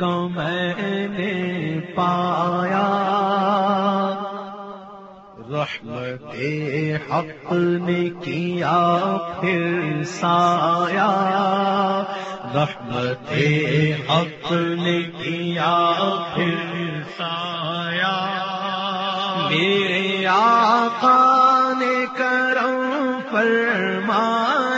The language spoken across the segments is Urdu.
کا میں نے پایا۔ رحمت حق نے کیا پھر سایا رحمت حق نے کیا پھر سایا میرے آقا نے کرم فرمایا۔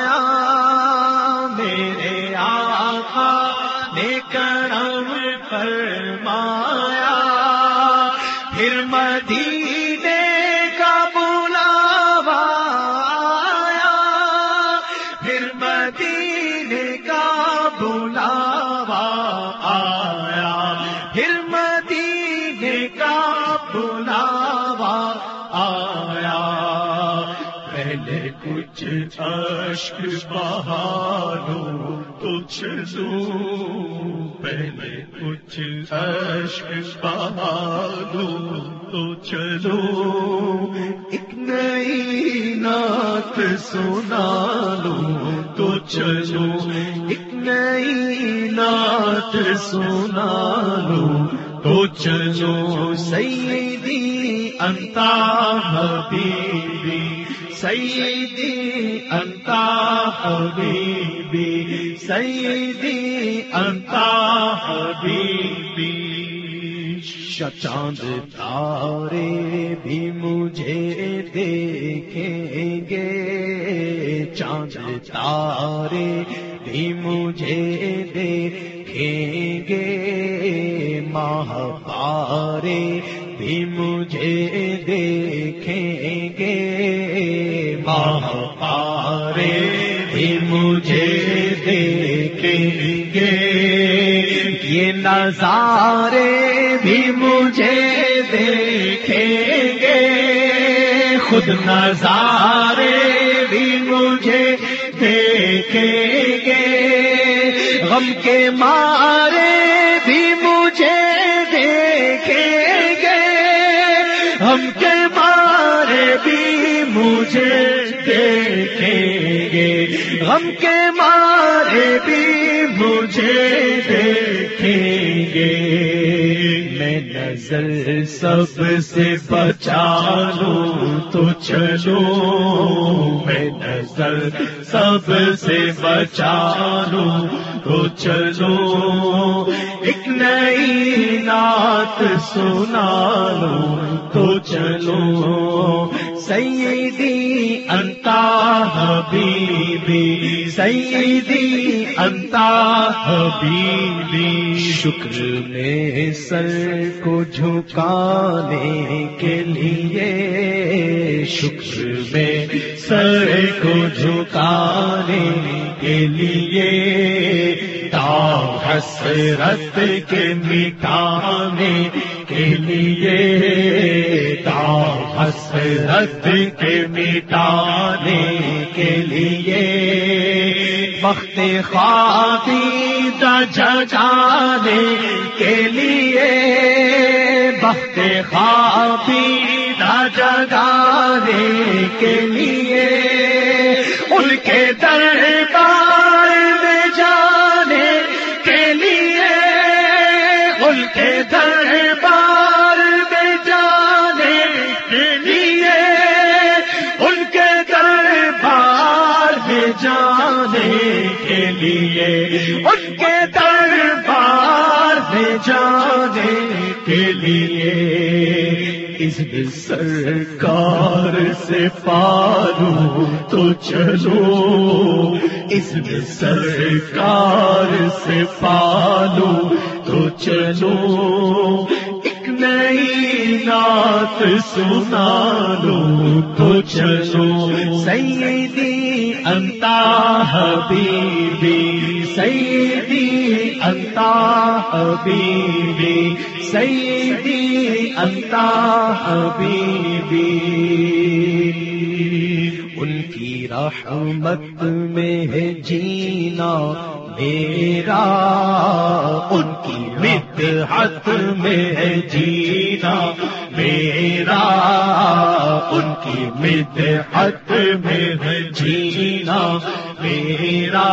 پھر مدینے کا بلاوا آیا۔ پھر مدینے کا بلاوا آیا۔ پھر مدینے کا بلاوا آیا۔ پہلے کچھ اشک بہارو کچھ دوں۔ پہلے کچھ اشک بہارو تو چلو۔ ایک نئی نعت سنا لو تو چلو۔ ایک نئی نعت سنا لو تو چلو۔ سیدی انتا حبیبی۔ سیدی انتا حبیبی، سیدی انتا حبیبی۔ چاند تارے بھی مجھے دیکھیں گے۔ چاند تارے بھی مجھے دیکھیں گے۔ ماہ پارے بھی مجھے دیکھیں ماہ بھی مجھے دیکھیں گے۔ یہ نظارے بھی مجھے دیکھیں گے۔ خود نظارے بھی مجھے دیکھیں گے۔ غم کے مارے بھی مجھے دیکھیں گے۔ ہم کے مارے بھی مجھے دیکھیں گے غم کے مارے بھی مجھے دیکھیں گے۔ میں نظر سب سے بچا لوں تو چلو میں نظر سب سے بچا لوں تو چلو ایک نئی نعت سنا لو تو چلو سیدی انتا حبیبی سیدی انتا حبیبی۔ شکر میں سر کو جھکانے کے لیے شکر میں سر کو جھکانے کے لیے تا حسرت کے مٹانے کے لیے تا حسرت کے مٹانے کے لیے وقت خاطی جگانے کے لیے وقت خاطی جگانے کے لیے ان کے دربار میں جانے کے لیے، ان کے دربار میں جانے کے لیے، ان کے دربار میں جانے کے لیے، ان کے دربار میں جانے کے لیے۔ اس سرکار سے پالو تو چلو۔ اس سرکار سے پالو تو چلو۔ نئی نعت سنا لو تو چلو۔ سیدی انتا حبیبی، سیدی انتا حبیبی، سیدی انتا حبیبی۔ ان کی رحمت میں ہے جینا میرا، ان کی مدحت میں ہے جینا، میرا ان کی مدحت میں ہے جینا، میرا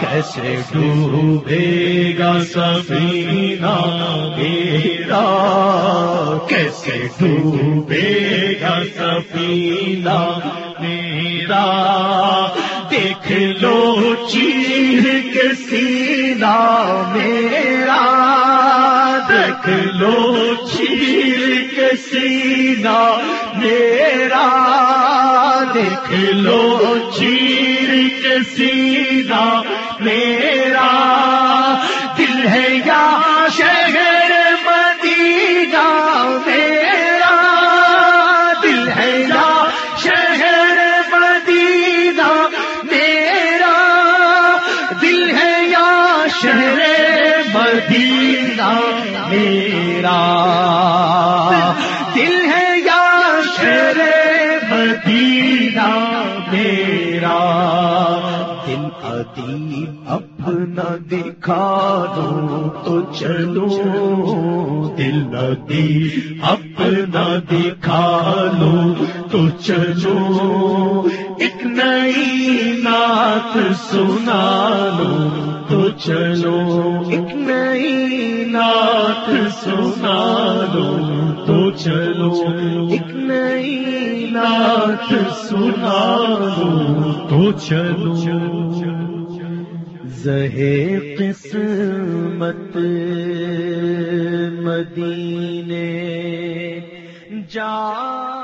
کیسے ڈوبے گا سفینہ، میرا کیسے ڈوبے گا سفینہ، میرا دیکھ لو چیر کے سینا میرا، دیکھ لو چیر کے سینا میرا، دیکھ لو چیر کے سینا میرا۔ دل ہے یا شہر دکھا دو تو چلو، دل ندی اپنا دکھا لو تو چلو۔ ایک نئی نعت سنا لو تو چلو۔ ایک نئی نعت سنا لو تو چلو۔ ایک نئی نعت سنا لو تو چلو۔ زہے قسمت مدینے جا